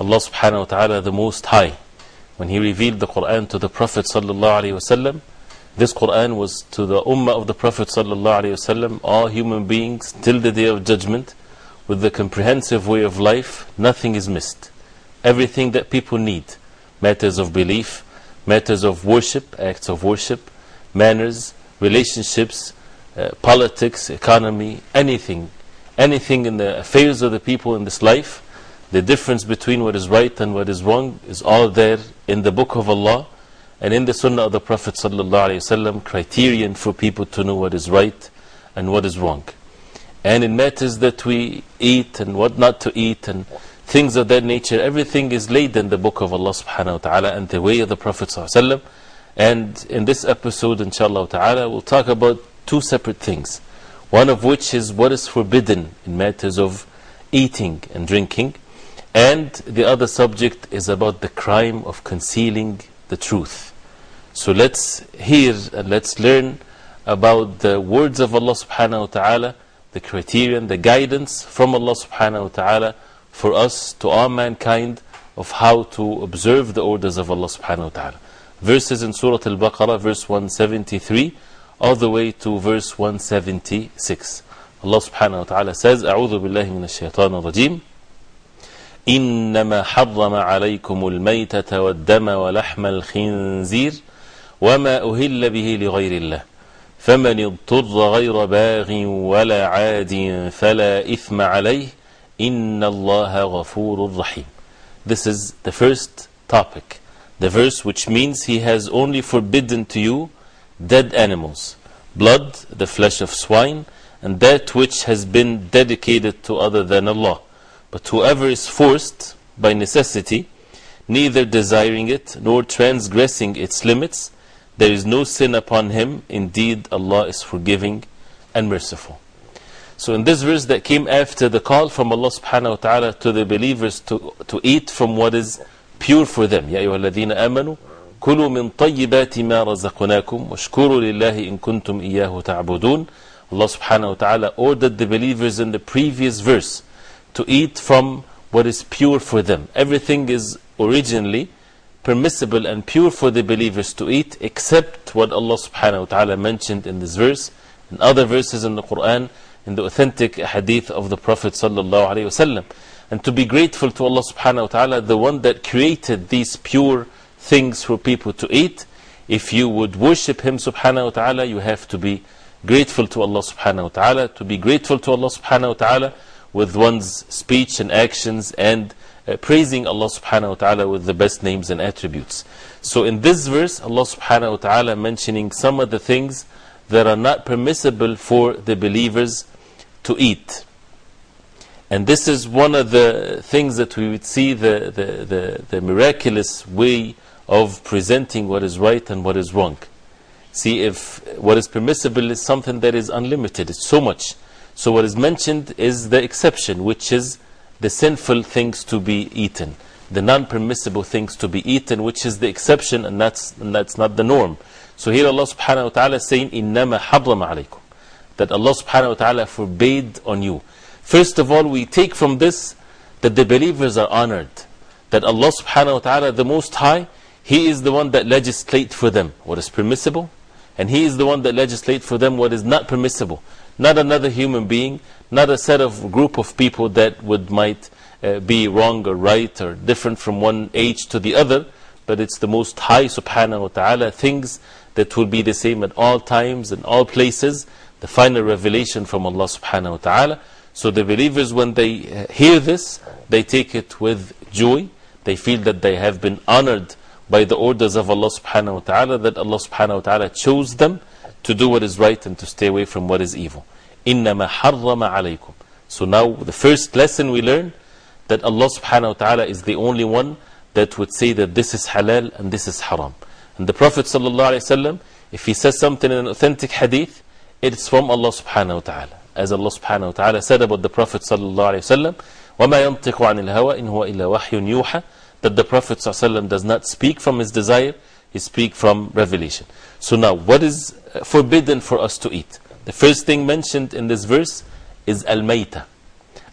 Allah subhanahu wa ta'ala the most high when he revealed the Quran to the Prophet sallallahu alayhi wasallam this Quran was to the ummah of the Prophet sallallahu alayhi wasallam all human beings till the day of judgment with the comprehensive way of life nothing is missed. Everything that people need matters of belief matters of worship acts of worship manners relationships uh, politics economy anything anything in the affairs of the people in this life the difference between what is right and what is wrong is all there in the book of Allah and in the sunnah of the Prophet ﷺ, criterion for people to know what is right and what is wrong. And in matters that we eat and what not to eat and things of that nature, everything is laid in the book of Allah subhanahu wa ta'ala and the way of the Prophet ﷺ. And in this episode, inshallah ta'ala, we'll talk about two separate things. One of which is what is forbidden in matters of eating and drinking. And the other subject is about the crime of concealing the truth. So let's hear and let's learn about the words of Allah subhanahu wa ta'ala, the criterion, the guidance from Allah subhanahu wa ta'ala for us to all mankind of how to observe the orders of Allah subhanahu wa ta'ala. Verses in Surah Al Baqarah, verse 173, all the way to verse 176. Allah subhanahu wa ta'ala says, أعوذ بالله من الشيطان الرجيم إنما حرم عليكم الميتة والدم ولحم الخنزير وما أهل به لغير الله فمن اضطر غير باغ ولا عاد فلا إثم عليه إن الله غفور رحيم This is the first topic the verse which means he has only forbidden to you dead animals blood, the flesh of swine and that which has been dedicated to other than Allah But whoever is forced by necessity, neither desiring it nor transgressing its limits, there is no sin upon him. Indeed, Allah is forgiving and merciful. So, in this verse that came after the call from Allah subhanahu wa ta'ala to the believers to, to eat from what is pure for them. يا أيها الذين آمنوا كلوا من طيبات ما رزقناكم واشكروا لله إن كنتم إياه تعبدون Allah subhanahu wa ta'ala ordered the believers in the previous verse to eat from what is pure for them. Everything is originally permissible and pure for the believers to eat except what Allah subhanahu wa ta'ala mentioned in this verse and other verses in the Quran in the authentic hadith of the Prophet sallallahu alaihi wasallam. And to be grateful to Allah subhanahu wa ta'ala, the one that created these pure things for people to eat. If you would worship Him subhanahu wa ta'ala, you have to be grateful to Allah subhanahu wa ta'ala. To be grateful to Allah subhanahu wa ta'ala with one's speech and actions and uh, praising Allah subhanahu wa ta'ala with the best names and attributes. So in this verse, Allah subhanahu wa ta'ala mentioning some of the things that are not permissible for the believers to eat. And this is one of the things that we would see the, the, the, the miraculous way of presenting what is right and what is wrong. See, if what is permissible is something that is unlimited, it's so much. So what is mentioned is the exception, which is the sinful things to be eaten, the non-permissible things to be eaten, which is the exception, and that's, and that's not the norm. So here Allah subhanahu wa ta'ala is saying, إِنَّمَا حَرَّمَ عَلَيْكُمْ That Allah subhanahu wa ta'ala forbade on you. First of all, we take from this that the believers are honored. That Allah subhanahu wa ta'ala, the Most High, He is the one that legislates for them what is permissible, and He is the one that legislates for them what is not permissible not another human being, not a set of group of people that would might uh, be wrong or right or different from one age to the other, but it's the Most High subhanahu wa ta'ala, things that will be the same at all times and all places, the final revelation from Allah subhanahu wa ta'ala. So the believers, when they uh, hear this, they take it with joy. They feel that they have been honored by the orders of Allah subhanahu wa ta'ala, that Allah subhanahu wa ta'ala chose them to do what is right and to stay away from what is evil. إِنَّمَا حَرَّمَ عَلَيْكُمْ So now the first lesson we learn that Allah subhanahu wa ta'ala is the only one that would say that this is halal and this is haram. And the Prophet sallallahu alayhi wa sallam, if he says something in an authentic hadith, it's from Allah subhanahu wa ta'ala. As Allah subhanahu wa ta'ala said about the Prophet sallallahu alayhi wa sallam, وَمَا يَنطِقُ عَنِ الْهَوَى إِنْ هُوَ إِلَّا وَحْيٌ يُوحَى that the Prophet sallam does not speak from his desire, he speaks from revelation. So now, what is forbidden for us to eat? The first thing mentioned in this verse is al-mayta.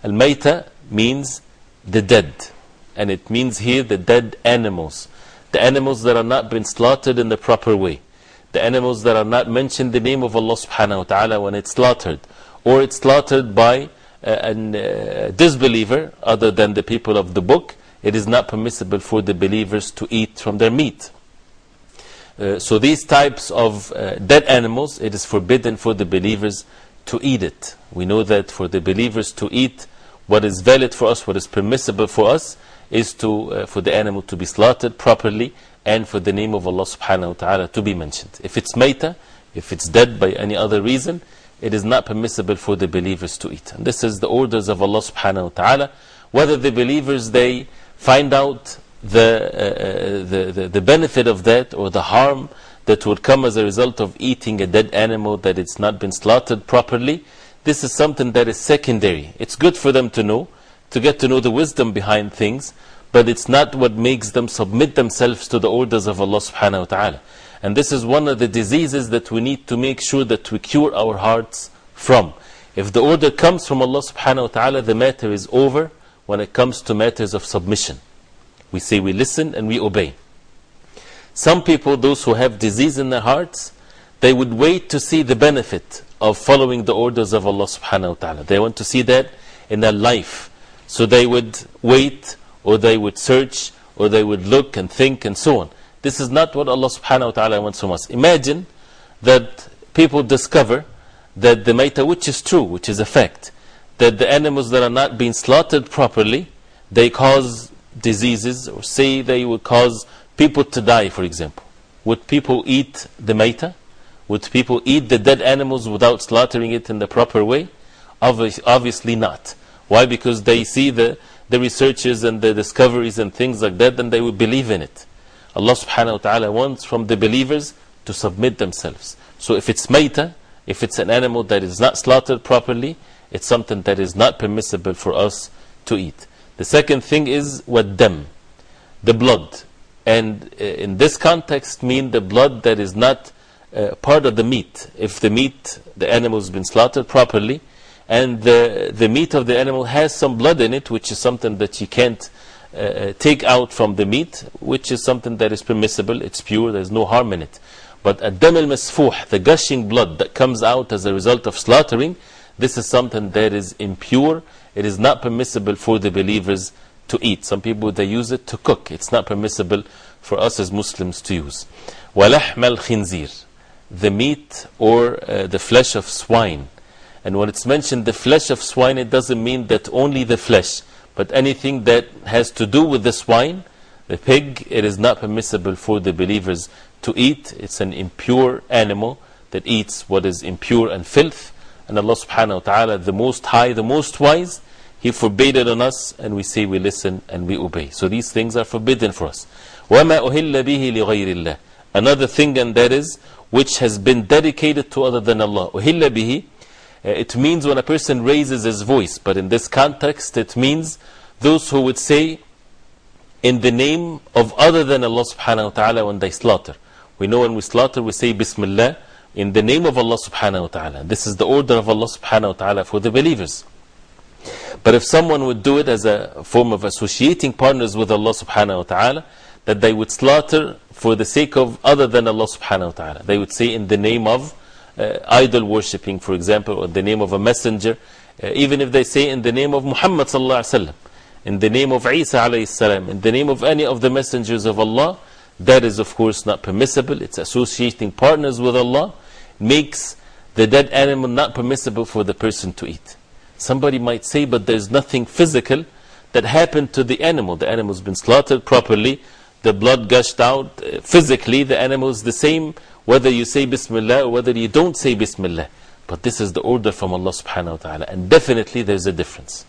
Al-mayta means the dead. And it means here the dead animals. The animals that are not been slaughtered in the proper way. The animals that are not mentioned the name of Allah subhanahu wa ta'ala when it's slaughtered. Or it's slaughtered by a uh, disbeliever other than the people of the book. It is not permissible for the believers to eat from their meat. Uh, so these types of uh, dead animals, it is forbidden for the believers to eat it. We know that for the believers to eat what is valid for us, what is permissible for us, is to, uh, for the animal to be slaughtered properly and for the name of Allah subhanahu wa ta'ala to be mentioned. If it's maita, if it's dead by any other reason, it is not permissible for the believers to eat. And this is the orders of Allah subhanahu wa ta'ala. Whether the believers they find out the, uh, the, the, the benefit of that or the harm that would come as a result of eating a dead animal that it's not been slaughtered properly, this is something that is secondary. It's good for them to know, to get to know the wisdom behind things, but it's not what makes them submit themselves to the orders of Allah subhanahu wa ta'ala. And this is one of the diseases that we need to make sure that we cure our hearts from. If the order comes from Allah subhanahu wa ta'ala, the matter is over when it comes to matters of submission. We say we listen and we obey. Some people, those who have disease in their hearts, they would wait to see the benefit of following the orders of Allah subhanahu wa ta'ala. They want to see that in their life. So they would wait, or they would search, or they would look and think and so on. This is not what Allah subhanahu wa ta'ala wants from us. Imagine that people discover that the maita, which is true, which is a fact, that the animals that are not being slaughtered properly, they cause diseases, or say they would cause people to die, for example. Would people eat the maita? Would people eat the dead animals without slaughtering it in the proper way? Obvious, obviously not. Why? Because they see the, the researches and the discoveries and things like that, and they would believe in it. Allah subhanahu wa ta'ala wants from the believers to submit themselves. So if it's maita, if it's an animal that is not slaughtered properly, it's something that is not permissible for us to eat. The second thing is what dam, the blood. And in this context, mean the blood that is not uh, part of the meat. If the meat, the animal has been slaughtered properly, and the, the meat of the animal has some blood in it, which is something that you can't uh, take out from the meat, which is something that is permissible, it's pure, there's no harm in it. But a dam al masfuh, the gushing blood that comes out as a result of slaughtering, this is something that is impure. It is not permissible for the believers to eat. Some people they use it to cook. It's not permissible for us as Muslims to use. وَلَحْمَ الْخِنْزِيرِ The meat or uh, the flesh of swine. And when it's mentioned the flesh of swine, it doesn't mean that only the flesh, but anything that has to do with the swine, the pig, it is not permissible for the believers to eat. It's an impure animal that eats what is impure and filth. And Allah subhanahu wa ta'ala, the most high, the most wise, He forbade it on us, and we say we listen and we obey. So these things are forbidden for us. وَمَا أُهِلَّ بِهِ لِغَيْرِ اللَّهِ Another thing, and that is, which has been dedicated to other than Allah. أُهِلَّ بِهِ It means when a person raises his voice, but in this context, it means those who would say, in the name of other than Allah subhanahu wa ta'ala when they slaughter. We know when we slaughter, we say Bismillah in the name of Allah subhanahu wa ta'ala. This is the order of Allah subhanahu wa ta'ala for the believers. But if someone would do it as a form of associating partners with Allah subhanahu wa ta'ala, that they would slaughter for the sake of other than Allah subhanahu wa ta'ala. They would say in the name of uh, idol worshipping, for example, or the name of a messenger, uh, even if they say in the name of Muhammad sallallahu alaihi wasallam, in the name of Isa alayhi salam, in the name of any of the messengers of Allah, that is of course not permissible. It's associating partners with Allah, makes the dead animal not permissible for the person to eat. Somebody might say, but there's nothing physical that happened to the animal. The animal's been slaughtered properly, the blood gushed out. Uh, Physically, the animal's the same whether you say Bismillah or whether you don't say Bismillah. But this is the order from Allah subhanahu wa ta'ala. And definitely there's a difference.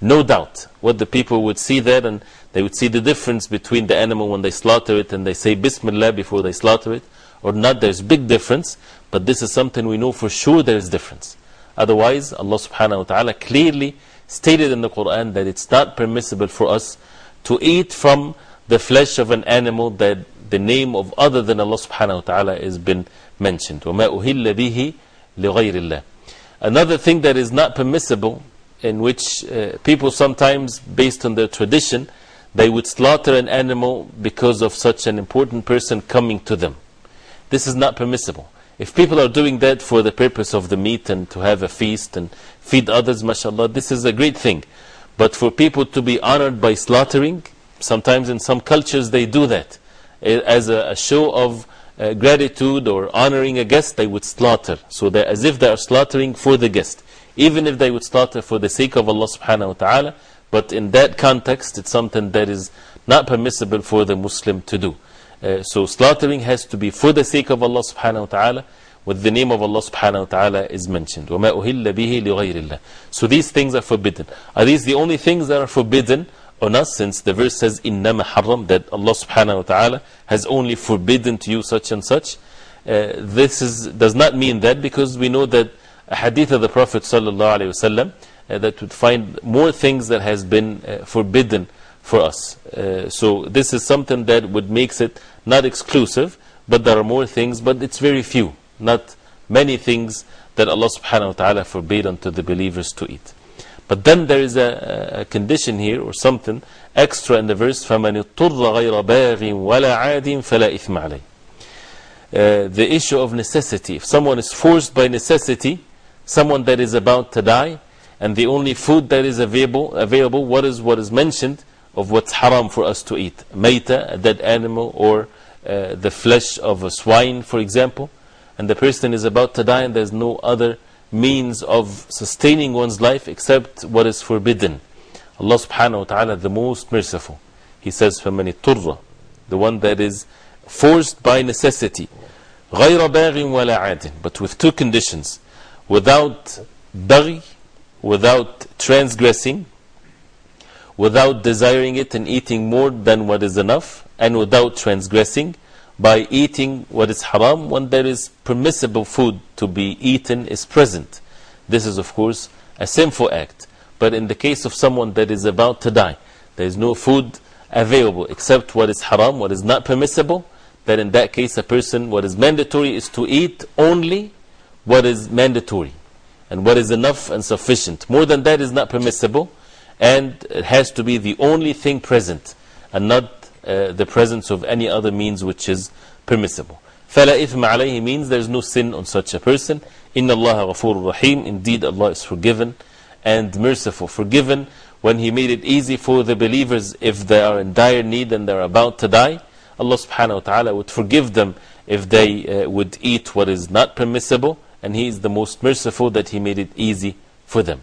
No doubt. What the people would see there, and they would see the difference between the animal when they slaughter it and they say Bismillah before they slaughter it, or not. There's big difference. But this is something we know for sure there is difference. Otherwise, Allah subhanahu wa ta'ala clearly stated in the Quran that it's not permissible for us to eat from the flesh of an animal that the name of other than Allah subhanahu wa ta'ala has been mentioned. وَمَا أُهِلَّ بِهِ لِغَيْرِ اللَّهِ Another thing that is not permissible, in which uh, people sometimes, based on their tradition, they would slaughter an animal because of such an important person coming to them. This is not permissible. If people are doing that for the purpose of the meat and to have a feast and feed others, mashallah, this is a great thing. But for people to be honored by slaughtering, sometimes in some cultures they do that. As a, show of uh, gratitude or honoring a guest, they would slaughter. So that as if they are slaughtering for the guest. Even if they would slaughter for the sake of Allah subhanahu wa ta'ala, but in that context, it's something that is not permissible for the Muslim to do. Uh, so slaughtering has to be for the sake of Allah subhanahu wa ta'ala, with the name of Allah subhanahu wa ta'ala is mentioned. وَمَا أُهِلَّ بِهِ لِغَيْرِ اللَّهِ So these things are forbidden. Are these the only things that are forbidden on us? Since the verse says, إِنَّمَا حَرَّمْ That Allah subhanahu wa ta'ala has only forbidden to you such and such. Uh, this is, does not mean that because we know that a hadith of the Prophet sallallahu alayhi wasallam uh, that would find more things that has been uh, forbidden for us. Uh, so this is something that would makes it not exclusive, but there are more things, but it's very few, not many things that Allah subhanahu wa ta'ala forbade unto the believers to eat. But then there is a, a condition here or something extra in the verse فَمَنِ اضْطُرَّ غَيْرَ بَاغٍ وَلَا عَادٍ فَلَا إِثْمَ عَلَيْهِ uh, the issue of necessity. If someone is forced by necessity, someone that is about to die, and the only food that is available, available what is what is mentioned of what's haram for us to eat? Maita, a dead animal, or uh, the flesh of a swine, for example. And the person is about to die, and there's no other means of sustaining one's life except what is forbidden. Allah subhanahu wa ta'ala, the most merciful. He says, فَمَنِ الطُّرَّ The one that is forced by necessity. غَيْرَ بَاغٍ وَلَا عَادٍ But with two conditions. Without baghi, without transgressing, without desiring it and eating more than what is enough, and without transgressing by eating what is haram when there is permissible food to be eaten is present. This is, of course, a sinful act. But in the case of someone that is about to die, there is no food available except what is haram, what is not permissible, then in that case, a person, what is mandatory is to eat only what is mandatory and what is enough and sufficient. More than that is not permissible, and it has to be the only thing present and not uh, the presence of any other means which is permissible. فَلَا إِثْمَ عَلَيْهِ means there is no sin on such a person. إِنَّ اللَّهَ غَفُورٌ رَحِيمٌ Indeed, Allah is forgiven and merciful. Forgiven when He made it easy for the believers if they are in dire need and they are about to die. Allah subhanahu wa ta'ala would forgive them if they uh, would eat what is not permissible and He is the most merciful that He made it easy for them.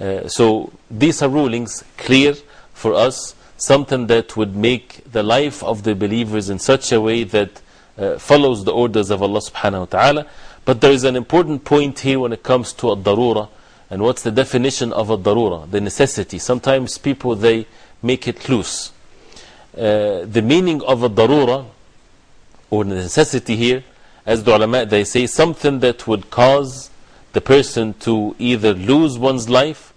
Uh, so these are rulings clear for us, something that would make the life of the believers in such a way that uh, follows the orders of Allah subhanahu wa ta'ala. But there is an important point here when it comes to ad-darura. And what's the definition of ad-darura? The necessity. Sometimes people, they make it loose. Uh, the meaning of ad-darura, or necessity here, as the ulama, they say something that would cause the person to either lose one's life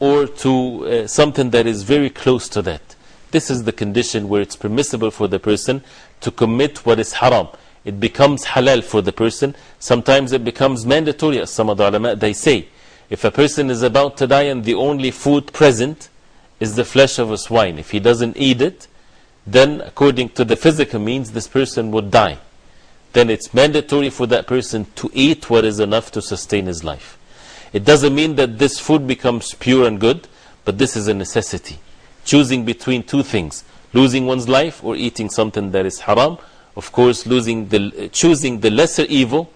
or to uh, something that is very close to that. This is the condition where it's permissible for the person to commit what is haram. It becomes halal for the person. Sometimes it becomes mandatory, as some of the ulama they say. If a person is about to die and the only food present is the flesh of a swine, if he doesn't eat it, then according to the physical means, this person would die. Then it's mandatory for that person to eat what is enough to sustain his life. It doesn't mean that this food becomes pure and good, but this is a necessity. Choosing between two things losing one's life or eating something that is haram. Of course, losing the, choosing the lesser evil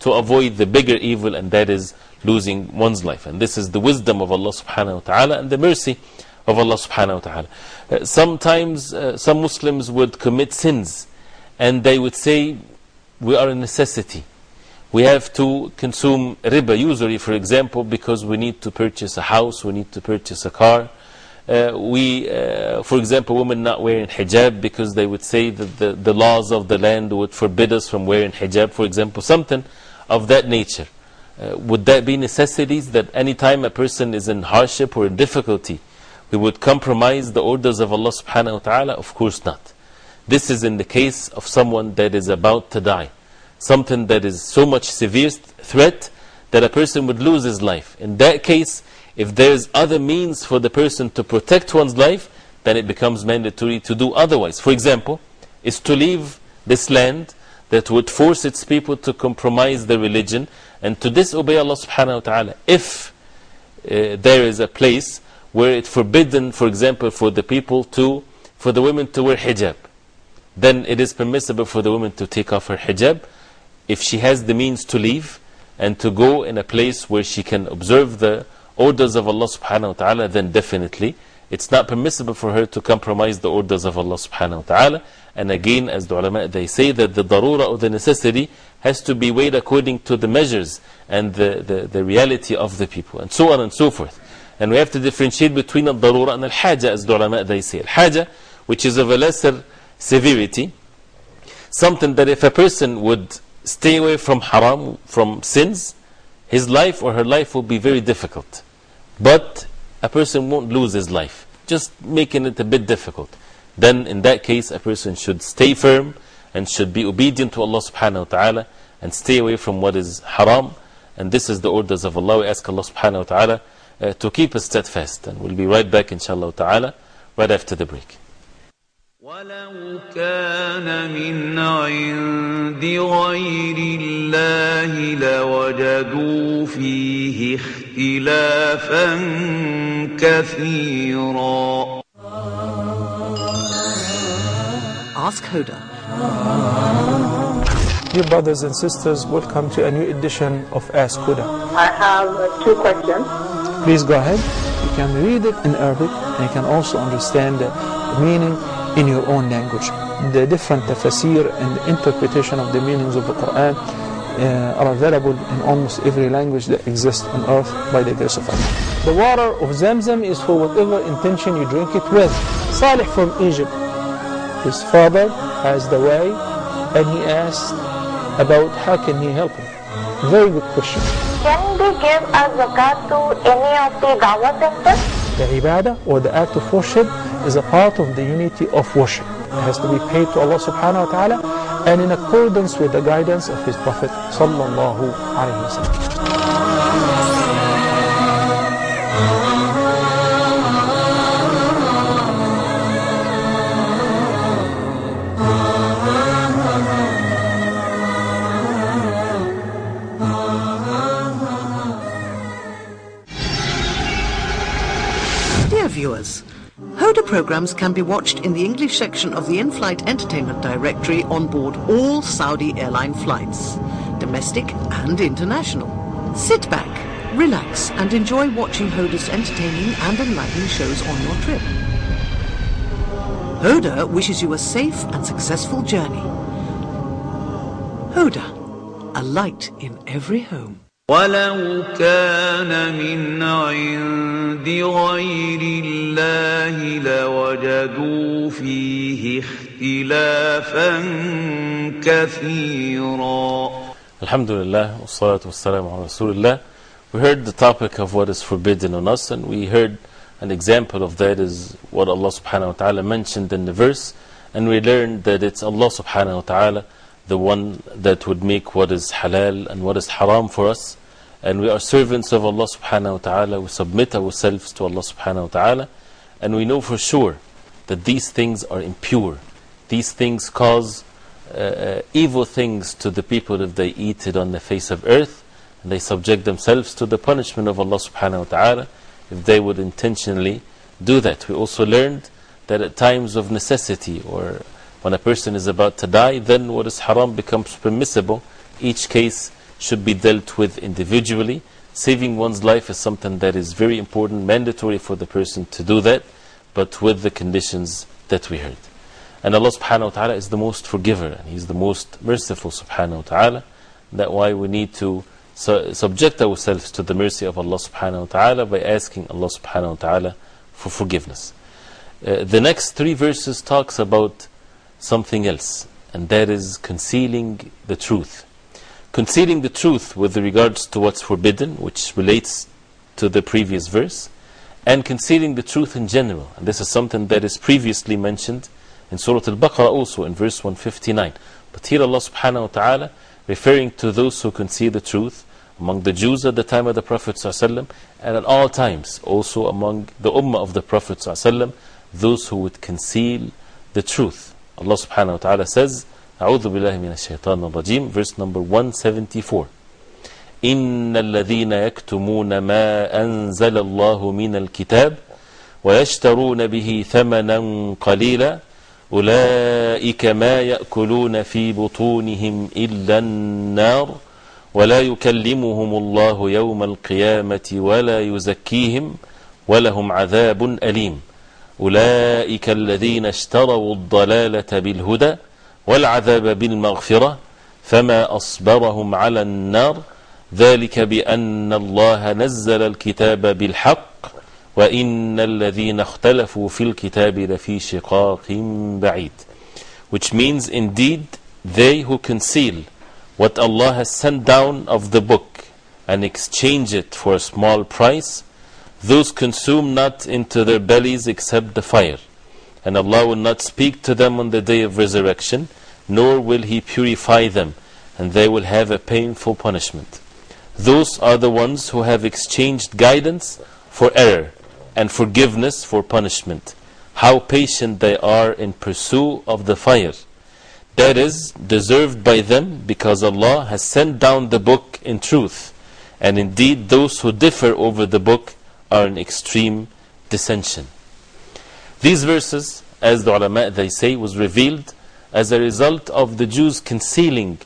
to avoid the bigger evil, and that is losing one's life. And this is the wisdom of Allah subhanahu wa ta'ala and the mercy of Allah subhanahu wa ta'ala. Uh, sometimes uh, some Muslims would commit sins and they would say, We are a necessity. We have to consume riba, usury, for example, because we need to purchase a house, we need to purchase a car. Uh, we, uh, for example, women not wearing hijab because they would say that the, the laws of the land would forbid us from wearing hijab, for example, something of that nature. Uh, would that be necessities that any time a person is in hardship or in difficulty, we would compromise the orders of Allah subhanahu wa ta'ala? Of course not. This is in the case of someone that is about to die. Something that is so much severe threat that a person would lose his life. In that case, if there's other means for the person to protect one's life, then it becomes mandatory to do otherwise. For example, is to leave this land that would force its people to compromise their religion and to disobey Allah subhanahu wa ta'ala. If uh, there is a place where it's forbidden, for example, for the people to, for the women to wear hijab, then it is permissible for the woman to take off her hijab if she has the means to leave and to go in a place where she can observe the orders of Allah subhanahu wa ta'ala, then definitely it's not permissible for her to compromise the orders of Allah subhanahu wa ta'ala. And again, as the ulama, they say that the darura or the necessity has to be weighed according to the measures and the, the, the reality of the people, and so on and so forth. And we have to differentiate between the darura and al haja, as the ulama, they say. Al haja, which is of a lesser severity, something that if a person would stay away from haram, from sins, his life or her life will be very difficult. But a person won't lose his life, just making it a bit difficult. Then, in that case, a person should stay firm and should be obedient to Allah subhanahu wa ta'ala and stay away from what is haram. And this is the orders of Allah. We ask Allah subhanahu wa ta'ala uh, to keep us steadfast. And we'll be right back, inshallah ta'ala, right after the break. ولو كان من عند غير الله لوجدوا فيه اختلافا كثيرا Ask Hoda. Dear brothers and sisters, welcome to a new edition of Ask Huda. I have uh, two questions. Please go ahead. You can read it in Arabic and you can also understand the meaning in your own language. The different tafsir and interpretation of the meanings of the Quran uh, are available in almost every language that exists on earth by the grace of Allah. The water of Zamzam is for whatever intention you drink it with. Salih from Egypt, his father has the way and he asked about how can he help him. Very good question. Can they give a zakat to any of the dawah centers? The ibadah or the act of worship is a part of the unity of worship. It has to be paid to Allah subhanahu wa ta'ala and in accordance with the guidance of His Prophet sallallahu alayhi wa sallam. Programs can be watched in the English section of the in-flight entertainment directory on board all Saudi airline flights, domestic and international. Sit back, relax and enjoy watching Huda's entertaining and enlightening shows on your trip. Huda wishes you a safe and successful journey. Huda, a light in every home. ولو كان من عند غير الله لوجدوا فيه اختلافا كثيرا Alhamdulillah, wassalatu wassalamu ala Rasulullah. We heard the topic of what is forbidden on us, and we heard an example of that is what Allah subhanahu wa ta'ala mentioned in the verse, and we learned that it's Allah subhanahu wa ta'ala, the one that would make what is halal and what is haram for us. And we are servants of Allah subhanahu wa ta'ala, we submit ourselves to Allah subhanahu wa ta'ala, and we know for sure that these things are impure. These things cause uh, uh, evil things to the people if they eat it on the face of earth, and they subject themselves to the punishment of Allah subhanahu wa ta'ala if they would intentionally do that. We also learned that at times of necessity or when a person is about to die, then what is haram becomes permissible. Each case should be dealt with individually. Saving one's life is something that is very important, mandatory for the person to do that, but with the conditions that we heard. And Allah subhanahu wa ta'ala is the most forgiver and He's the most merciful subhanahu wa ta'ala. That's why we need to su subject ourselves to the mercy of Allah subhanahu wa ta'ala by asking Allah subhanahu wa ta'ala for forgiveness. Uh, the next three verses talks about something else, and that is concealing the truth. Concealing the truth with regards to what's forbidden, which relates to the previous verse, and concealing the truth in general. And this is something that is previously mentioned in Surah Al-Baqarah also in verse 159. But here Allah subhanahu wa ta'ala referring to those who conceal the truth among the Jews at the time of the Prophet and at all times also among the Ummah of the Prophet those who would conceal the truth. Subhanahu wa ta'ala says, أعوذ بالله من الشيطان الرجيم. Verse number 174 إن الذين يكتمون ما أنزل الله من الكتاب ويشترون به ثمنا قليلا أولئك ما يأكلون في بطونهم إلا النار ولا يكلمهم الله يوم القيامة ولا يزكيهم ولهم عذاب أليم. أولئك الذين اشتروا الضلالة بالهدى والعذاب بالمغفرة فما أصبرهم على النار ذلك بأن الله نزل الكتاب بالحق وإن الذين اختلفوا في الكتاب لفي شقاق بعيد. Which means indeed they who conceal what Allah has sent down of the book and exchange it for a small price those consume not into their bellies except the fire and Allah will not speak to them on the day of resurrection nor will He purify them and they will have a painful punishment those are the ones who have exchanged guidance for error and forgiveness for punishment. How patient they are in pursuit of the fire. That is deserved by them because Allah has sent down the book in truth. And indeed, those who differ over the book are in extreme dissension. These verses, as the ulama they say, was revealed as a result of the Jews concealing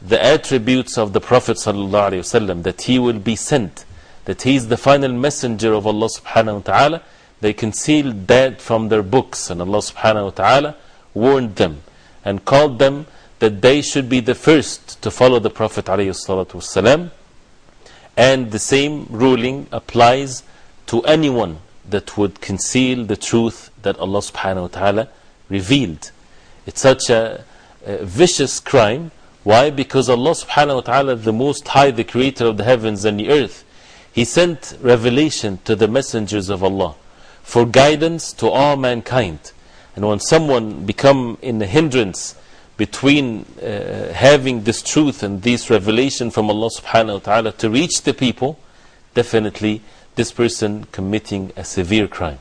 the attributes of the Prophet ﷺ, that he will be sent that he is the final messenger of Allah subhanahu wa ta'ala, they concealed that from their books. And Allah subhanahu wa ta'ala warned them and called them that they should be the first to follow the Prophet alayhi And the same ruling applies to anyone that would conceal the truth that Allah subhanahu wa ta'ala revealed. It's such a, a vicious crime. Why? Because Allah subhanahu wa ta'ala, the Most High, the Creator of the heavens and the earth, he sent revelation to the messengers of Allah for guidance to all mankind. And when someone become in a hindrance between uh, having this truth and this revelation from Allah subhanahu wa ta'ala to reach the people, definitely this person committing a severe crime.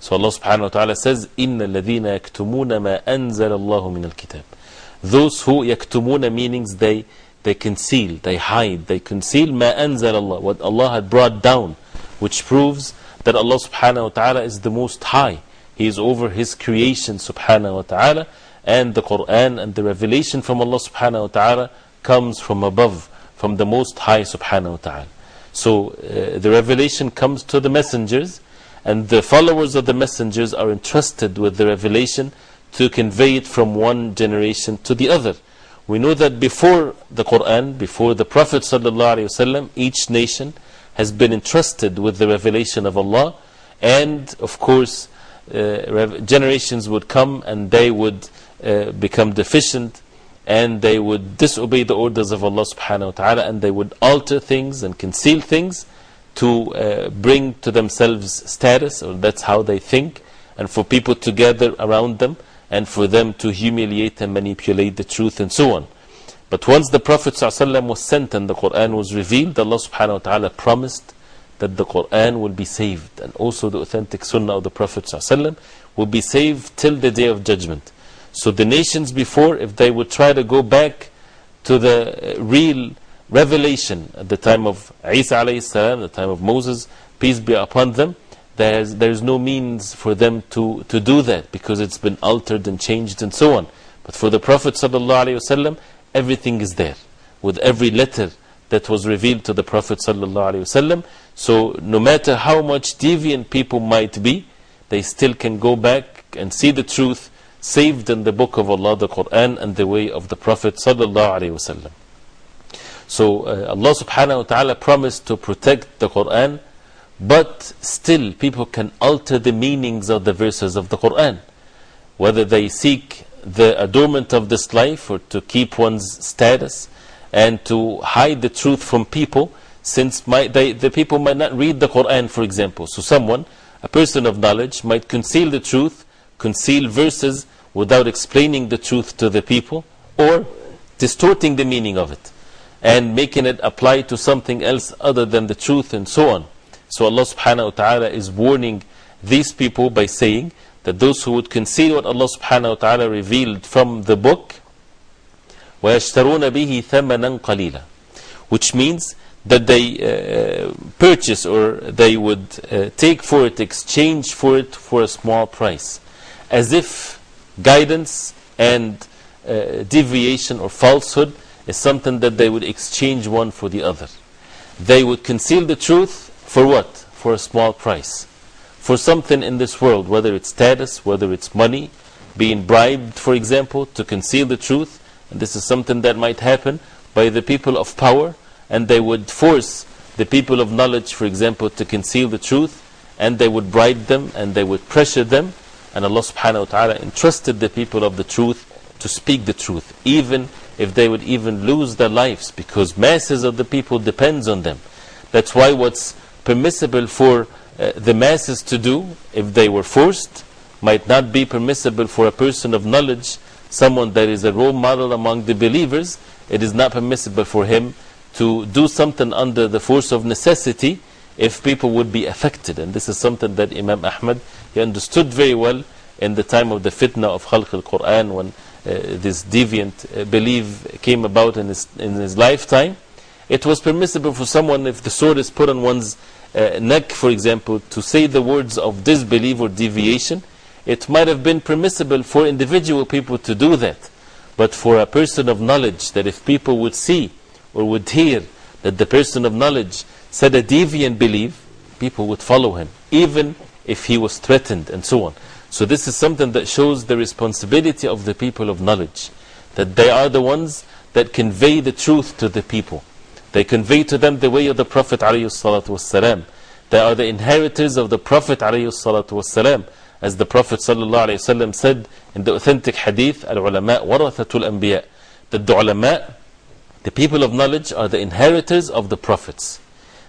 So Allah subhanahu wa ta'ala says, إِنَّ الَّذِينَ يَكْتُمُونَ مَا أَنزَلَ اللَّهُ مِنَ الْكِتَابِ Those who يَكْتُمُونَ meanings they they conceal, they hide, they conceal ma anzal Allah, what Allah had brought down, which proves that Allah subhanahu wa ta'ala is the most high. He is over His creation subhanahu wa ta'ala, and the Quran and the revelation from Allah subhanahu wa ta'ala comes from above, from the most high subhanahu wa ta'ala. So uh, the revelation comes to the messengers, and the followers of the messengers are entrusted with the revelation to convey it from one generation to the other. We know that before the Quran, before the Prophet ﷺ, each nation has been entrusted with the revelation of Allah, and of course, uh, generations would come and they would uh, become deficient and they would disobey the orders of Allah subhanahu wa ta'ala and they would alter things and conceal things to uh, bring to themselves status, or that's how they think, and for people to gather around them and for them to humiliate and manipulate the truth and so on. But once the Prophet ﷺ was sent and the Quran was revealed, Allah subhanahu wa ta'ala promised that the Quran will be saved and also the authentic Sunnah of the Prophet ﷺ will be saved till the day of judgment. So the nations before, if they would try to go back to the uh, real revelation at the time of Isa alayhi salam, the time of Moses, peace be upon them, there's, there's no means for them to, to do that because it's been altered and changed and so on. But for the Prophet ﷺ, everything is there with every letter that was revealed to the Prophet ﷺ. So, no matter how much deviant people might be, they still can go back and see the truth saved in the book of Allah, the Quran, and the way of the Prophet. So, uh, Allah subhanahu wa ta'ala promised to protect the Quran, but still people can alter the meanings of the verses of the Quran. Whether they seek the adornment of this life or to keep one's status and to hide the truth from people, since my, they, the people might not read the Quran, for example. So, someone, a person of knowledge, might conceal the truth, conceal verses without explaining the truth to the people, or distorting the meaning of it and making it apply to something else other than the truth and so on. So, Allah subhanahu wa ta'ala is warning these people by saying that those who would conceal what Allah subhanahu wa ta'ala revealed from the book, وَيَشْتَرُونَ بِهِ ثَمَنًا قَلِيلًا Which means that they uh, purchase or they would uh, take for it, exchange for it for a small price. As if guidance and uh, deviation or falsehood is something that they would exchange one for the other. They would conceal the truth for what? For a small price. For something in this world, whether it's status, whether it's money, being bribed, for example, to conceal the truth. And this is something that might happen by the people of power, and they would force the people of knowledge, for example, to conceal the truth, and they would bribe them and they would pressure them. And Allah subhanahu wa ta'ala entrusted the people of the truth to speak the truth, even if they would even lose their lives, because masses of the people depends on them. That's why what's permissible for uh, the masses to do, if they were forced, might not be permissible for a person of knowledge, someone that is a role model among the believers. It is not permissible for him to do something under the force of necessity if people would be affected. And this is something that Imam Ahmad he understood very well in the time of the fitna of Khalq al Quran when uh, this deviant uh, belief came about in his, in his lifetime. It was permissible for someone, if the sword is put on one's uh, neck, for example, to say the words of disbelief or deviation. It might have been permissible for individual people to do that. But for a person of knowledge, that if people would see or would hear that the person of knowledge said a deviant belief, people would follow him, even if he was threatened and so on. So, this is something that shows the responsibility of the people of knowledge, that they are the ones that convey the truth to the people. They convey to them the way of the Prophet. ﷺ. They are the inheritors of the Prophet. ﷺ. As the Prophet ﷺ said in the authentic hadith, Al ulama warathatul anbiya, that the ulama, the people of knowledge, are the inheritors of the Prophets.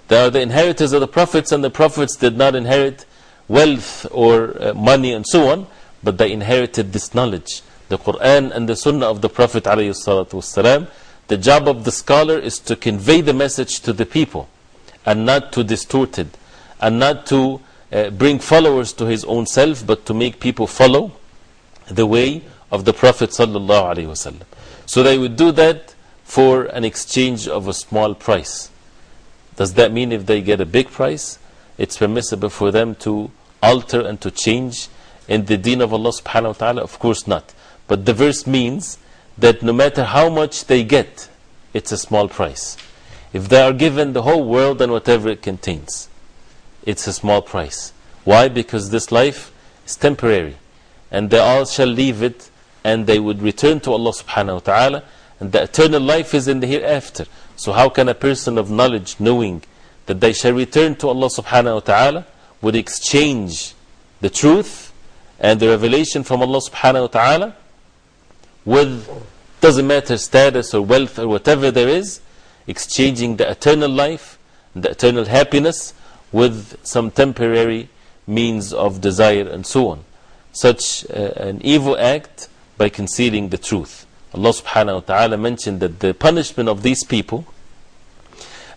They are the inheritors of the Prophets, and the Prophets did not inherit wealth or uh, money and so on, but they inherited this knowledge. The Quran and the Sunnah of the Prophet. ﷺ. The job of the scholar is to convey the message to the people and not to distort it and not to uh, bring followers to his own self, but to make people follow the way of the Prophet. ﷺ. So they would do that for an exchange of a small price. Does that mean if they get a big price, it's permissible for them to alter and to change in the deen of Allah subhanahu wa ta'ala? Of course not. But the verse means that no matter how much they get, it's a small price. If they are given the whole world and whatever it contains, it's a small price. Why? Because this life is temporary. And they all shall leave it and they would return to Allah subhanahu wa ta'ala. And the eternal life is in the hereafter. So, how can a person of knowledge, knowing that they shall return to Allah subhanahu wa ta'ala, would exchange the truth and the revelation from Allah subhanahu wa ta'ala with, doesn't matter, status or wealth or whatever there is, exchanging the eternal life, the eternal happiness with some temporary means of desire and so on. Such uh, an evil act by concealing the truth. Allah subhanahu wa ta'ala mentioned that the punishment of these people,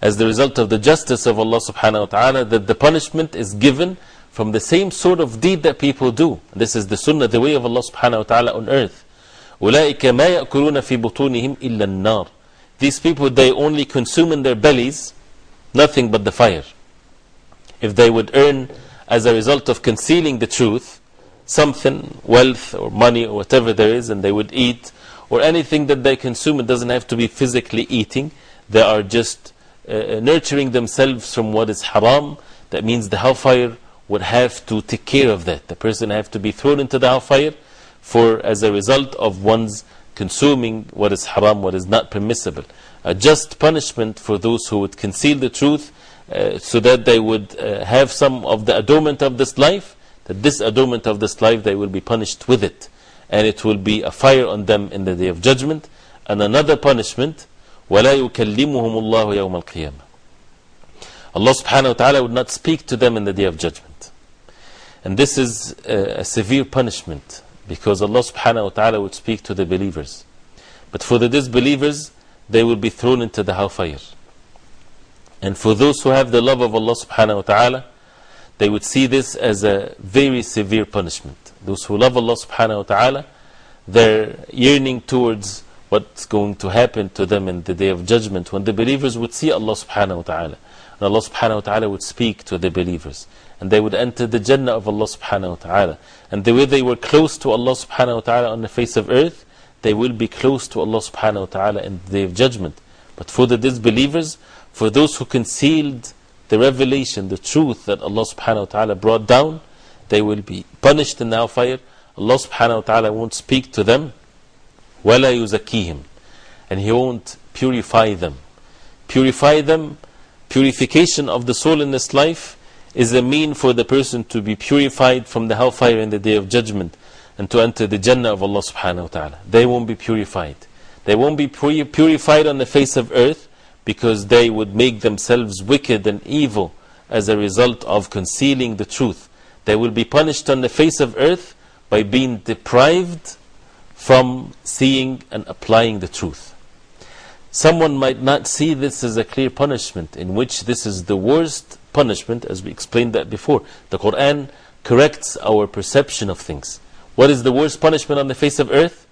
as the result of the justice of Allah subhanahu wa ta'ala, that the punishment is given from the same sort of deed that people do. This is the sunnah, the way of Allah subhanahu wa ta'ala on earth. أولئك ما يأكلون في بطونهم إلا النار These people, they only consume in their bellies nothing but the fire. If they would earn as a result of concealing the truth, something, wealth or money or whatever there is, and they would eat, or anything that they consume, it doesn't have to be physically eating. They are just uh, nurturing themselves from what is haram. That means the hellfire would have to take care of that. The person have to be thrown into the hellfire for as a result of one's consuming what is haram, what is not permissible. A just punishment for those who would conceal the truth uh, so that they would uh, have some of the adornment of this life, that this adornment of this life they will be punished with it And it will be a fire on them in the day of judgment. And another punishment, وَلَا يُكَلِّمُهُمُ اللَّهُ يَوْمَ الْقِيَامَةِ Allah subhanahu wa ta'ala would not speak to them in the day of judgment. And this is a, a severe punishment because Allah subhanahu wa ta'ala would speak to the believers. But for the disbelievers, they will be thrown into the hellfire. And for those who have the love of Allah subhanahu wa ta'ala, they would see this as a very severe punishment. Those who love Allah subhanahu wa ta'ala, they're yearning towards what's going to happen to them in the day of judgment when the believers would see Allah subhanahu wa ta'ala. And Allah subhanahu wa ta'ala would speak to the believers. And they would enter the Jannah of Allah subhanahu wa ta'ala. And the way they were close to Allah subhanahu wa ta'ala on the face of earth, they will be close to Allah subhanahu wa ta'ala in the day of judgment. But for the disbelievers, for those who concealed the revelation, the truth that Allah subhanahu wa ta'ala brought down, they will be punished in the hellfire. Allah subhanahu wa ta'ala won't speak to them. وَلَا يُزَكِّيهِمْ And He won't purify them. Purify them, purification of the soul in this life is a mean for the person to be purified from the hellfire in the day of judgment and to enter the Jannah of Allah subhanahu wa ta'ala. They won't be purified. They won't be purified on the face of earth because they would make themselves wicked and evil as a result of concealing the truth. they will be punished on the face of earth by being deprived from seeing and applying the truth. Someone might not see this as a clear punishment, in which this is the worst punishment, as we explained that before. The Quran corrects our perception of things. What is the worst punishment on the face of earth?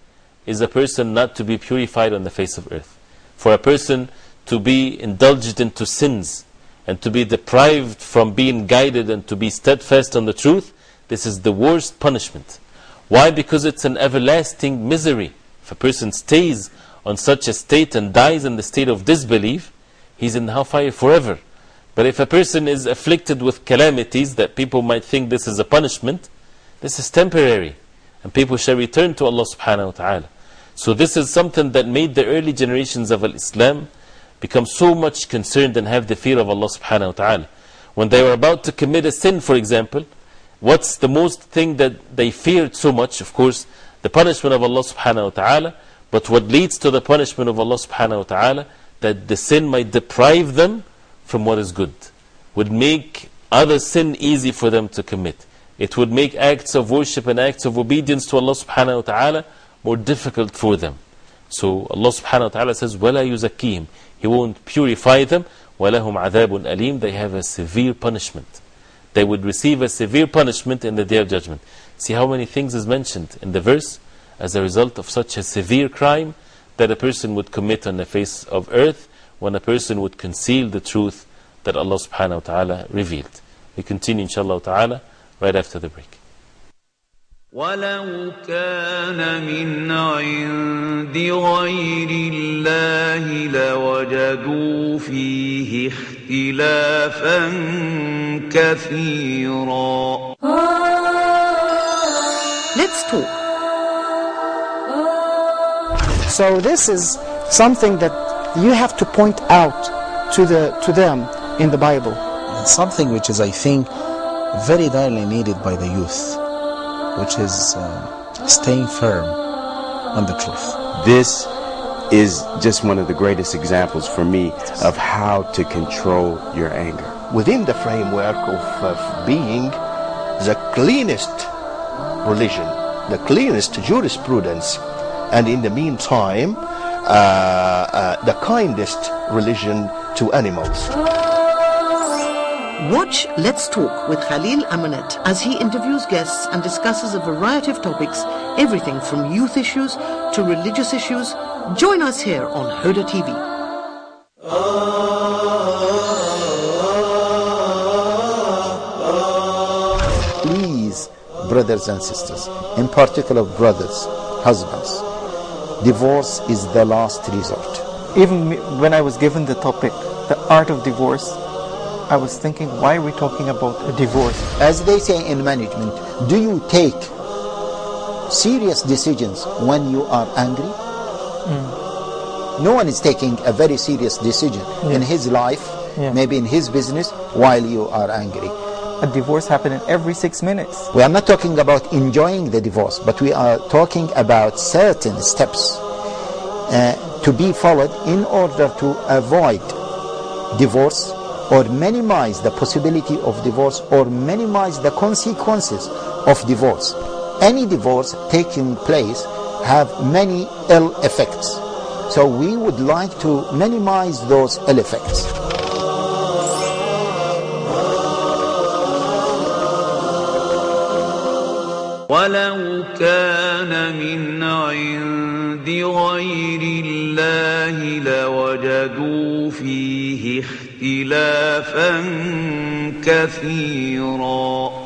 Is a person not to be purified on the face of earth. For a person to be indulged into sins and to be deprived from being guided and to be steadfast on the truth, this is the worst punishment. Why? Because it's an everlasting misery. If a person stays on such a state and dies in the state of disbelief, he's in hellfire forever. But if a person is afflicted with calamities that people might think this is a punishment, this is temporary. And people shall return to Allah subhanahu wa ta'ala. So this is something that made the early generations of Islam become so much concerned and have the fear of Allah subhanahu wa ta'ala. When they were about to commit a sin, for example, what's the most thing that they feared so much? Of course, the punishment of Allah subhanahu wa ta'ala. But what leads to the punishment of Allah subhanahu wa ta'ala? That the sin might deprive them from what is good. Would make other sin easy for them to commit. It would make acts of worship and acts of obedience to Allah subhanahu wa ta'ala more difficult for them. So Allah subhanahu wa ta'ala says, وَلَا يُزَكِّيهِمْ he won't purify them. وَلَهُمْ عَذَابٌ أَلِيمٌ They have a severe punishment. They would receive a severe punishment in the day of judgment. See how many things is mentioned in the verse as a result of such a severe crime that a person would commit on the face of earth when a person would conceal the truth that Allah subhanahu wa ta'ala revealed. We continue inshallah ta'ala right after the break. ولو كان من عند غير الله لوجدوا فيه اختلافا كثيرا Let's talk. So this is something that you have to point out to the to them in the Bible. Something which is, I think, very direly needed by the youth which is uh, staying firm on the truth. This is just one of the greatest examples for me of how to control your anger. Within the framework of, of being the cleanest religion, the cleanest jurisprudence, and in the meantime, uh, uh, the kindest religion to animals. Watch Let's Talk with Khalil Amanet as he interviews guests and discusses a variety of topics, everything from youth issues to religious issues. Join us here on Huda TV. Please, brothers and sisters, in particular brothers, husbands, divorce is the last resort. Even when I was given the topic, the art of divorce, I was thinking, why are we talking about a divorce? As they say in management, do you take serious decisions when you are angry? No one is taking a very serious decision in his life, Yeah. maybe in his business, while you are angry. A divorce happening every six minutes. We are not talking about enjoying the divorce, but we are talking about certain steps uh, to be followed in order to avoid divorce or minimize the possibility of divorce or minimize the consequences of divorce. Any divorce taking place have many ill effects. So we would like to minimize those ill effects. ولو كان من عند غير الله لوجدوا فيه اختلافا كثيرا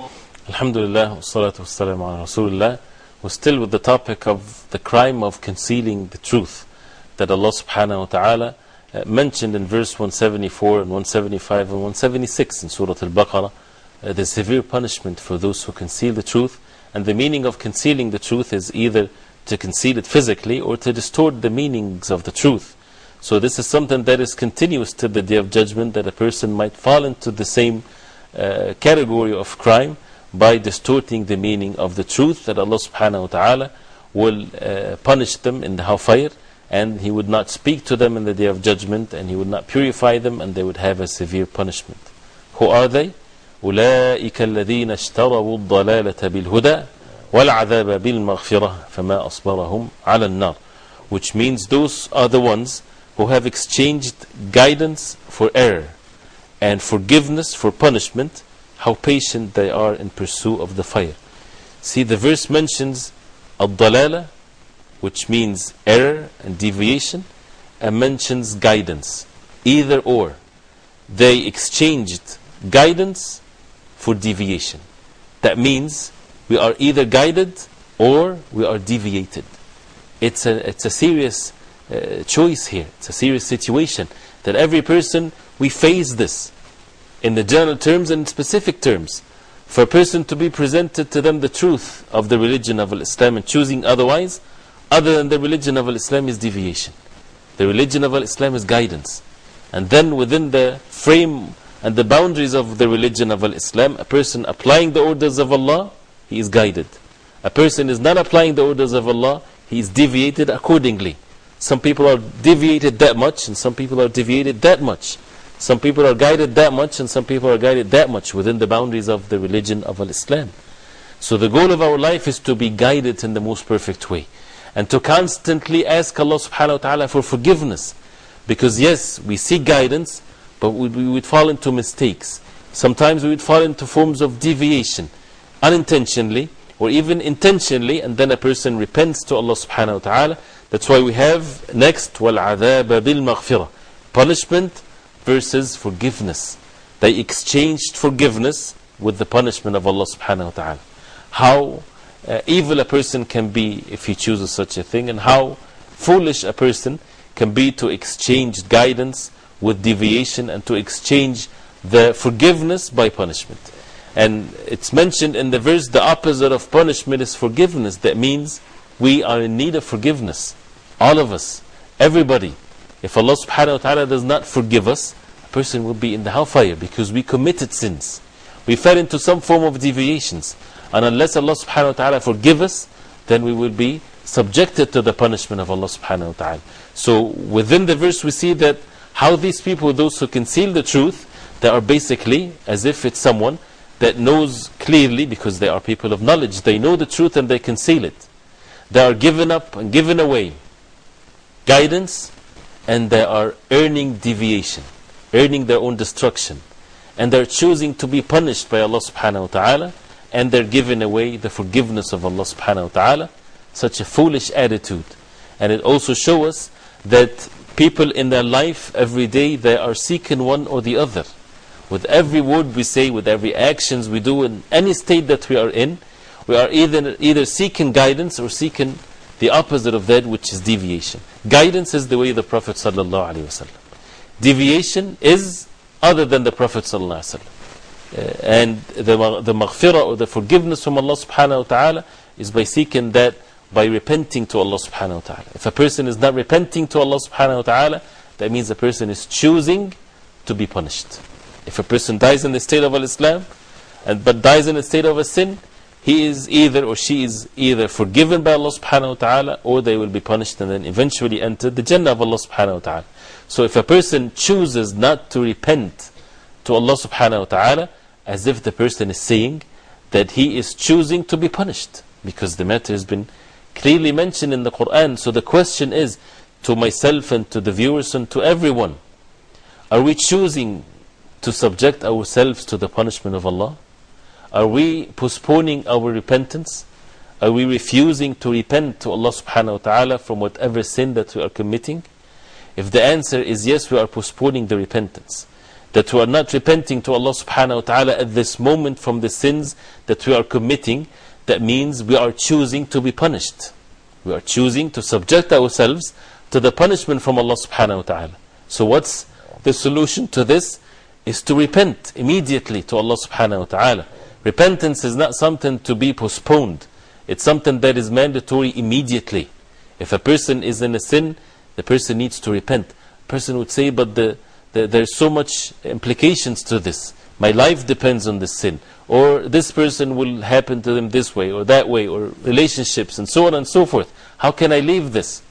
Alhamdulillah, wassalatu wassalamu ala Rasulullah. We're still with the topic of the crime of concealing the truth that Allah subhanahu wa ta'ala uh, mentioned in verse 174 and 175 and 176 in Surah Al Baqarah. Uh, the severe punishment for those who conceal the truth. And the meaning of concealing the truth is either to conceal it physically or to distort the meanings of the truth. So, this is something that is continuous to the day of judgment that a person might fall into the same uh, category of crime by distorting the meaning of the truth that Allah subhanahu wa ta'ala will uh, punish them in the hellfire and He would not speak to them in the day of judgment and He would not purify them and they would have a severe punishment. Who are they? أولئك الذين اشتروا الضلالة بالهدى والعذاب بالمغفرة فما أصبرهم على النار which means those are the ones who have exchanged guidance for error and forgiveness for punishment how patient they are in pursuit of the fire. See, the verse mentions al-dalala, which means error and deviation, and mentions guidance, either or. They exchanged guidance for deviation. That means we are either guided or we are deviated. It's a, it's a serious uh, choice here. It's a serious situation that every person, we face this in the general terms and specific terms. For a person to be presented to them the truth of the religion of Islam and choosing otherwise, other than the religion of Islam, is deviation. The religion of Islam is guidance. And then within the frame and the boundaries of the religion of Islam, a person applying the orders of Allah, he is guided. A person is not applying the orders of Allah, he is deviated accordingly. Some people are deviated that much, and some people are deviated that much. Some people are guided that much, and some people are guided that much within the boundaries of the religion of Al Islam. So, the goal of our life is to be guided in the most perfect way and to constantly ask Allah subhanahu wa ta'ala for forgiveness. Because, yes, we seek guidance, but we, we would fall into mistakes. Sometimes we would fall into forms of deviation unintentionally or even intentionally, and then a person repents to Allah subhanahu wa ta'ala. That's why we have next, وَالْعَذَابَ بِالْمَغْفِرَةِ Punishment versus forgiveness. They exchanged forgiveness with the punishment of Allah subhanahu wa ta'ala. How uh, evil a person can be if he chooses such a thing, and how foolish a person can be to exchange guidance with deviation and to exchange the forgiveness by punishment. And it's mentioned in the verse the opposite of punishment is forgiveness. That means we are in need of forgiveness. All of us, everybody. If Allah subhanahu wa ta'ala does not forgive us, a person will be in the hellfire because we committed sins. We fell into some form of deviations. And unless Allah subhanahu wa ta'ala forgive us, then we will be subjected to the punishment of Allah subhanahu wa ta'ala. So within the verse we see that how these people, those who conceal the truth, they are basically as if it's someone that knows clearly because they are people of knowledge. They know the truth and they conceal it. They are given up and given away guidance and they are earning deviation, earning their own destruction. And they're choosing to be punished by Allah subhanahu wa ta'ala and they're giving away the forgiveness of Allah subhanahu wa ta'ala. Such a foolish attitude. And it also shows us that people in their life every day they are seeking one or the other. With every word we say, with every actions we do, in any state that we are in, we are either, either seeking guidance or seeking the opposite of that, which is deviation. Guidance is the way the Prophet wasallam. Deviation is other than the Prophet wasallam. Uh, and the, the maghfirah or the forgiveness from Allah subhanahu wa ta'ala is by seeking that by repenting to Allah subhanahu wa ta'ala. If a person is not repenting to Allah subhanahu wa ta'ala, that means the person is choosing to be punished. If a person dies in the state of Islam, and, but dies in the state of a sin, he is either or she is either forgiven by Allah subhanahu wa ta'ala or they will be punished and then eventually enter the Jannah of Allah subhanahu wa ta'ala. So if a person chooses not to repent to Allah subhanahu wa ta'ala, as if the person is saying that he is choosing to be punished because the matter has been clearly mentioned in the Quran. So the question is to myself and to the viewers and to everyone are we choosing to subject ourselves to the punishment of Allah? Are we postponing our repentance? Are we refusing to repent to Allah subhanahu wa ta'ala from whatever sin that we are committing? If the answer is yes, we are postponing the repentance. That we are not repenting to Allah subhanahu wa ta'ala at this moment from the sins that we are committing, that means we are choosing to be punished. We are choosing to subject ourselves to the punishment from Allah subhanahu wa ta'ala. So what's the solution to this? Is to repent immediately to Allah subhanahu wa ta'ala. Repentance is not something to be postponed. It's something that is mandatory immediately. If a person is in a sin, the person needs to repent. A person would say, but the, the, there's so much implications to this. My life depends on this sin. Or this person will happen to them this way or that way, or relationships and so on and so forth. How can I leave this?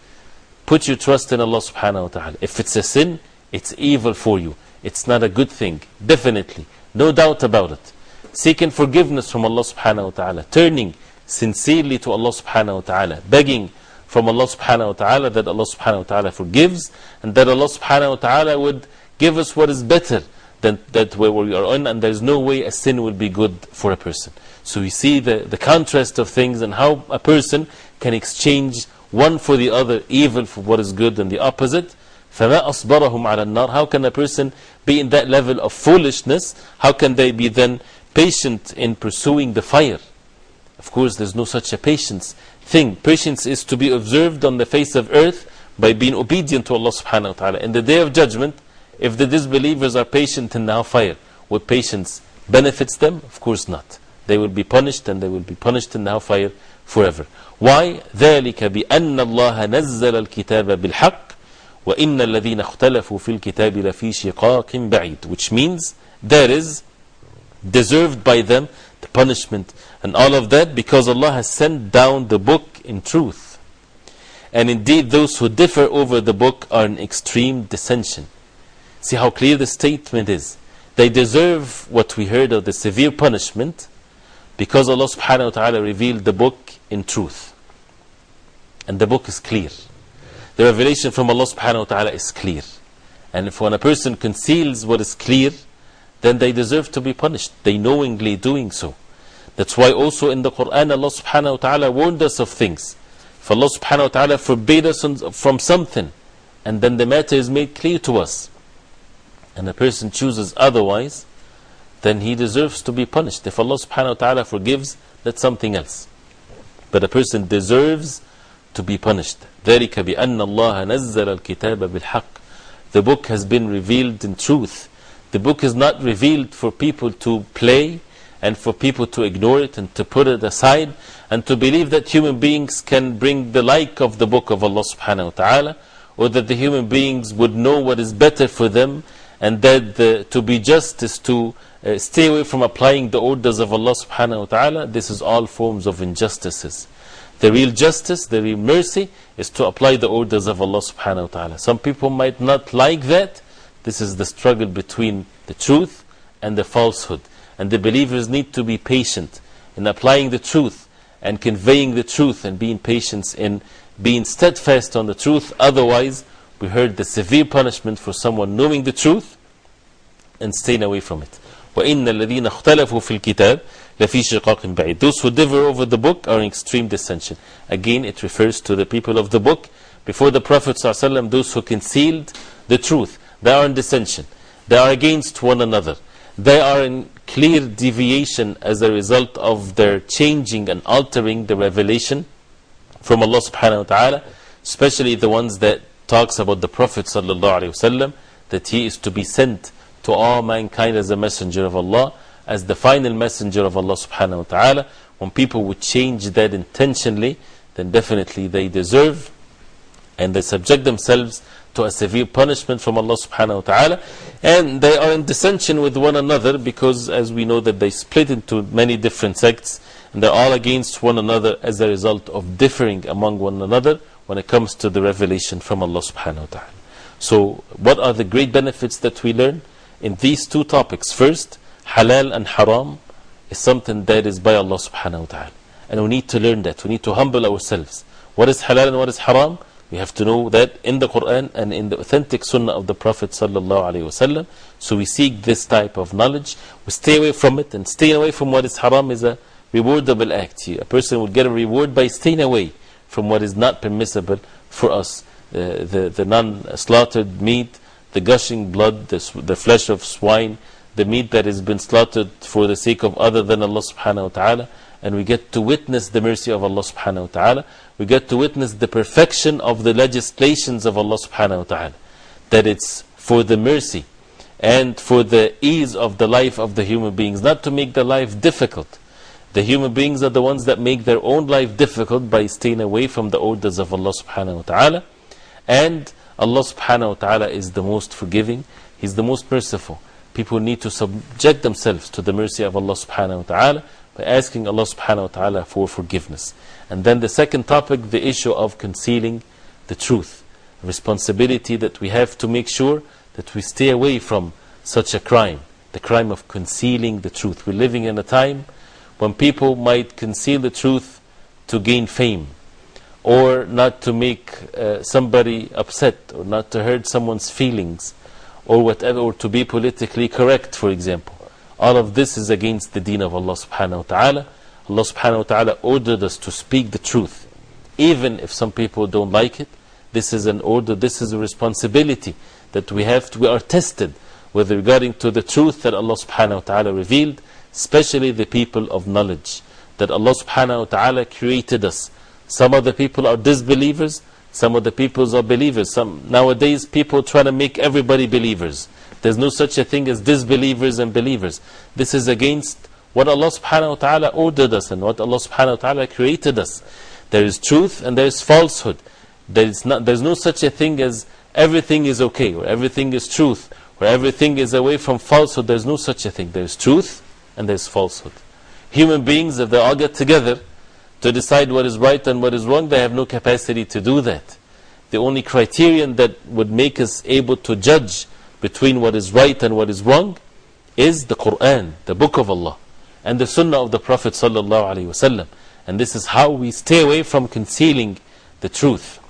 Put your trust in Allah subhanahu wa ta'ala. If it's a sin, it's evil for you. It's not a good thing. Definitely. No doubt about it Seeking forgiveness from Allah subhanahu wa ta'ala. Turning sincerely to Allah subhanahu wa ta'ala. Begging from Allah subhanahu wa ta'ala that Allah subhanahu wa ta'ala forgives and that Allah subhanahu wa ta'ala would give us what is better than that where we are on and there's no way a sin will be good for a person. So we see the, the contrast of things and how a person can exchange one for the other, evil for what is good and the opposite. فَمَا أَصْبَرَهُمْ عَلَى النَّارِ How can a person be in that level of foolishness? How can they be then patient in pursuing the fire? Of course, there's no such a patience thing. Patience is to be observed on the face of earth by being obedient to Allah subhanahu wa ta'ala. In the day of judgment, if the disbelievers are patient in the hellfire, would patience benefits them? Of course not. They will be punished and they will be punished in the hellfire forever. Why? ذلك بأن الله نزل الكتاب بالحق وإن الذين اختلفوا في الكتاب لفي شقاق بعيد which means there is deserved by them the punishment and all of that because Allah has sent down the book in truth. And indeed those who differ over the book are in extreme dissension. See how clear the statement is. They deserve what we heard of the severe punishment because Allah subhanahu wa ta'ala revealed the book in truth. And the book is clear. The revelation from Allah subhanahu wa ta'ala is clear. And if when a person conceals what is clear, then they deserve to be punished. They knowingly doing so. That's why also in the Quran Allah subhanahu wa ta'ala warned us of things. For Allah subhanahu wa ta'ala forbade us from something. And then the matter is made clear to us. And a person chooses otherwise, then he deserves to be punished. If Allah subhanahu wa ta'ala forgives, that's something else. But a person deserves to be punished. ذلك بأن الله نزل الكتاب بالحق. The book has been revealed in truth. The book is not revealed for people to play and for people to ignore it and to put it aside and to believe that human beings can bring the like of the book of Allah subhanahu wa ta'ala or that the human beings would know what is better for them and that the, to be just is to uh, stay away from applying the orders of Allah subhanahu wa ta'ala. This is all forms of injustices. The real justice, the real mercy is to apply the orders of Allah subhanahu wa ta'ala. Some people might not like that. This is the struggle between the truth and the falsehood. And the believers need to be patient in applying the truth and conveying the truth and being patient in being steadfast on the truth. Otherwise, we heard the severe punishment for someone knowing the truth and staying away from it. وَإِنَّ الَّذِينَ اخْتَلَفُوا فِي الْكِتَابِ لَفِي شِقَاقٍ بَعِيدٍ Those who differ over the book are in extreme dissension. Again, it refers to the people of the book. Before the Prophet ﷺ, those who concealed the truth, they are in dissension. They are against one another. They are in clear deviation as a result of their changing and altering the revelation from Allah subhanahu wa ta'ala, especially the ones that talks about the Prophet sallallahu alaihi wasallam, that he is to be sent to all mankind as a messenger of Allah, as the final messenger of Allah subhanahu wa ta'ala. When people would change that intentionally, then definitely they deserve and they subject themselves to a severe punishment from Allah subhanahu wa ta'ala. And they are in dissension with one another because, as we know, that they split into many different sects and they're all against one another as a result of differing among one another when it comes to the revelation from Allah subhanahu wa ta'ala. So, what are the great benefits that we learn in these two topics? First, halal and haram is something that is by Allah subhanahu wa ta'ala. And we need to learn that. We need to humble ourselves. What is halal and what is haram? We have to know that in the Quran and in the authentic Sunnah of the Prophet. So we seek this type of knowledge. We stay away from it, and staying away from what is haram is a rewardable act. A person will get a reward by staying away from what is not permissible for us. Uh, the the non-slaughtered meat, the gushing blood, the, the flesh of swine, the meat that has been slaughtered for the sake of other than Allah subhanahu wa ta'ala. And we get to witness the mercy of Allah subhanahu wa ta'ala we get to witness the perfection of the legislations of Allah subhanahu wa ta'ala. That it's for the mercy and for the ease of the life of the human beings, not to make the life difficult. The human beings are the ones that make their own life difficult by staying away from the orders of Allah subhanahu wa ta'ala. And Allah subhanahu wa ta'ala is the most forgiving, He's the most merciful. People need to subject themselves to the mercy of Allah subhanahu wa ta'ala by asking Allah subhanahu wa ta'ala for forgiveness. And then the second topic, the issue of concealing the truth. Responsibility that we have to make sure that we stay away from such a crime, the crime of concealing the truth. We're living in a time when people might conceal the truth to gain fame, or not to make uh, somebody upset, or not to hurt someone's feelings, or whatever, or to be politically correct, for example. All of this is against the deen of Allah subhanahu wa ta'ala. Allah subhanahu wa ta'ala ordered us to speak the truth. Even if some people don't like it, this is an order, this is a responsibility that we have to, we are tested with regarding to the truth that Allah subhanahu wa ta'ala revealed, especially the people of knowledge. That Allah subhanahu wa ta'ala created us. Some of the people are disbelievers, some of the people are believers. Some, nowadays, people try to make everybody believers. There's no such a thing as disbelievers and believers. This is against what Allah subhanahu wa ta'ala ordered us and what Allah subhanahu wa ta'ala created us. There is truth and there is falsehood. There is not, there's no such a thing as everything is okay, or everything is truth, or everything is away from falsehood. There's no such a thing. There's truth and there's falsehood. Human beings, if they all get together to decide what is right and what is wrong, they have no capacity to do that. The only criterion that would make us able to judge between what is right and what is wrong is the Quran, the Book of Allah and the sunnah of the Prophet. And this is how we stay away from concealing the truth.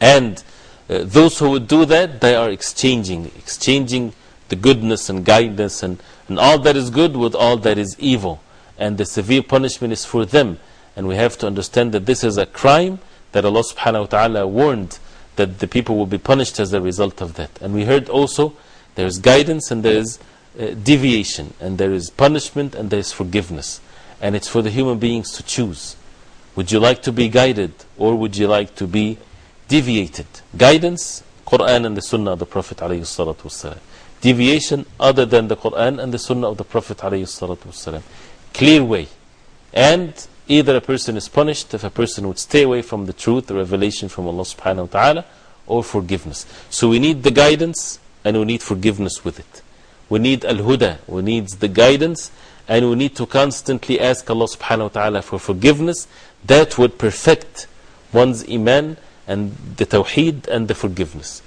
And uh, those who would do that, they are exchanging, exchanging the goodness and guidance and, and all that is good with all that is evil. And the severe punishment is for them. And we have to understand that this is a crime that Allah subhanahu wa ta'ala warned that the people will be punished as a result of that. And we heard also there is guidance and there is uh, deviation, and there is punishment, and there is forgiveness. And it's for the human beings to choose. Would you like to be guided, or would you like to be deviated? Guidance, Quran and the Sunnah of the Prophet. ﷺ. Deviation, other than the Quran and the Sunnah of the Prophet. ﷺ. Clear way. And either a person is punished if a person would stay away from the truth, the revelation from Allah subhanahu wa ta'ala, or forgiveness. So we need the guidance and we need forgiveness with it. We need al-huda, we need the guidance, and we need to constantly ask Allah subhanahu wa ta'ala for forgiveness. That would perfect one's iman and the tawheed and the forgiveness.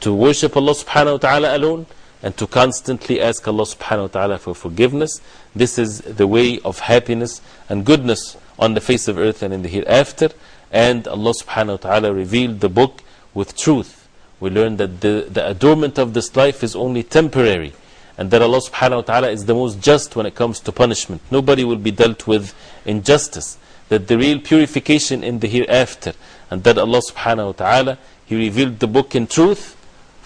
To worship Allah subhanahu wa ta'ala alone and to constantly ask Allah subhanahu wa ta'ala for forgiveness. This is the way of happiness and goodness on the face of earth and in the hereafter. And Allah subhanahu wa ta'ala revealed the book with truth. We learn that the, the adornment of this life is only temporary and that Allah subhanahu wa ta'ala is the most just when it comes to punishment. Nobody will be dealt with injustice. That the real purification in the hereafter, and that Allah subhanahu wa ta'ala, He revealed the book in truth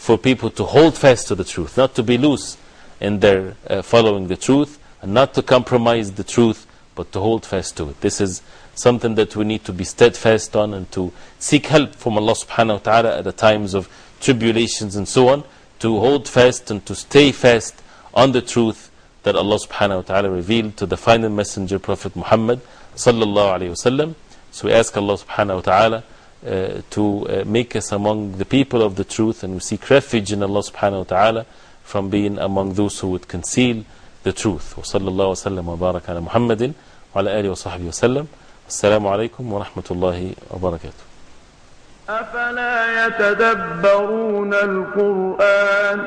for people to hold fast to the truth, not to be loose in their uh, following the truth and not to compromise the truth but to hold fast to it. This is something that we need to be steadfast on and to seek help from Allah subhanahu wa ta'ala at the times of tribulations and so on to hold fast and to stay fast on the truth that Allah subhanahu wa ta'ala revealed to the final messenger Prophet Muhammad sallallahu alayhi wasallam. So we ask Allah subhanahu wa ta'ala uh, to uh, make us among the people of the truth and we seek refuge in Allah subhanahu wa ta'ala from being among those who would conceal the truth. وصلى الله وسلم وبارك على محمد وعلى آله وصحبه وسلم السلام عليكم ورحمة الله وبركاته أفلا يتدبرون القرآن